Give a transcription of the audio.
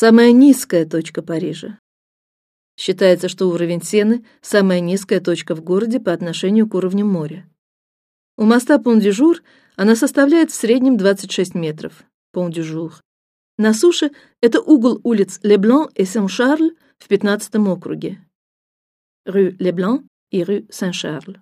самая низкая точка Парижа. Считается, что уровень Сены – самая низкая точка в городе по отношению к уровню моря. У моста Пон-дю-Жур она составляет в среднем 26 метров. Пон-дю-Жур. На суше это угол улиц Леблан и Сен-Шарль в 15 округе. Рю Леблан и Рю Сен-Шарль.